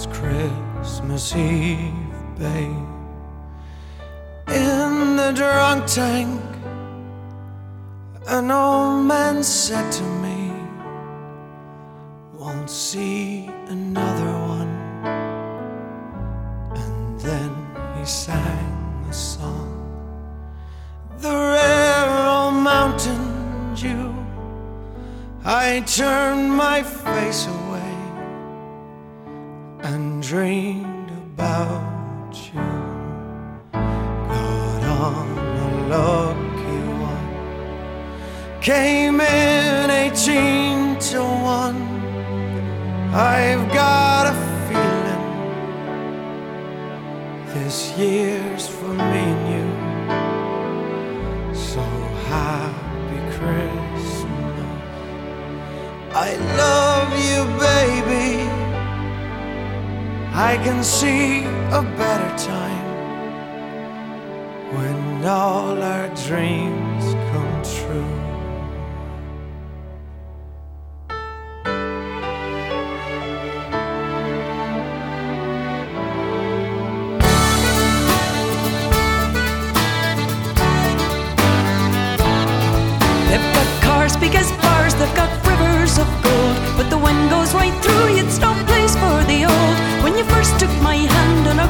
was Christmas Eve, babe. In the drunk tank, an old man said to me, Won't see another one. And then he sang a song. The rare old mountain dew. I turned my face away dreamed about you. Got on a lucky one. Came in 18 to 1. I've got a feeling this year's for me and you. So happy Christmas. I love I can see a better time when all our dreams come true.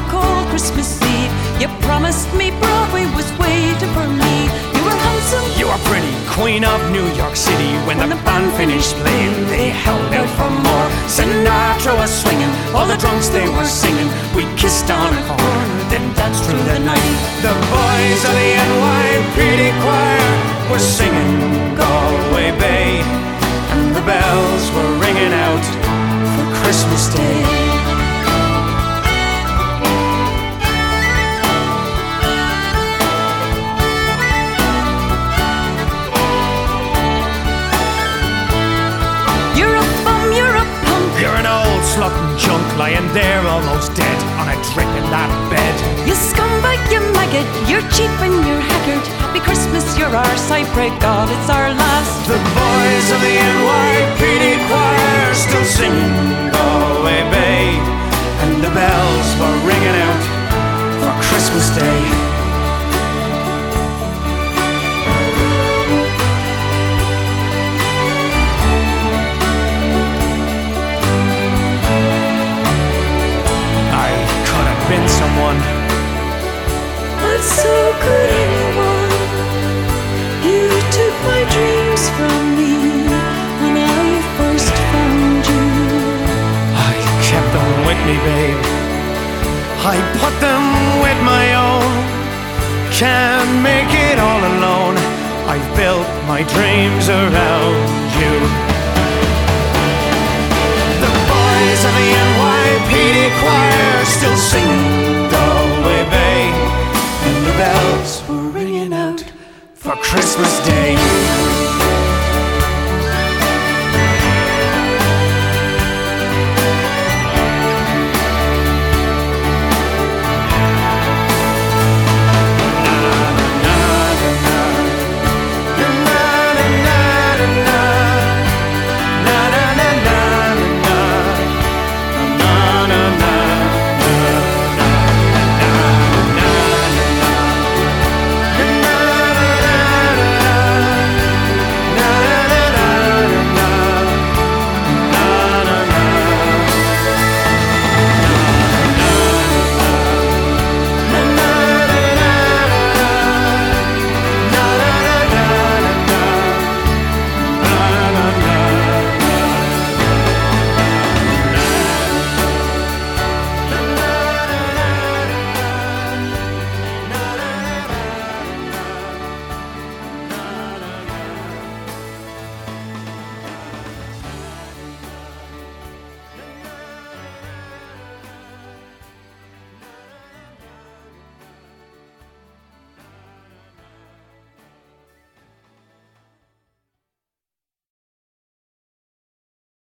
Cold Christmas Eve, you promised me Broadway was waiting for me. You were handsome, You were pretty, queen of New York City. When the band finished playing, they held out for more. Sinatra was swinging, all the drunks they were singing. We kissed on a corner, then danced through the night. The boys of the NYPD choir were singing Galway Bay, and the bells were ringing out for Christmas Day. Slut junk lying there almost dead on a drip in that bed. You scumbag, you maggot, you're cheap and you're haggard. Happy Christmas, you're ours, I pray God it's our last. The boys of the NYPD someone. But so could anyone. You took my dreams from me when I first found you. I kept them with me, babe. I put them with my own. Can't make it all alone. I've built my dreams around you. The boys of the NYPD choir still singing for Christmas Day.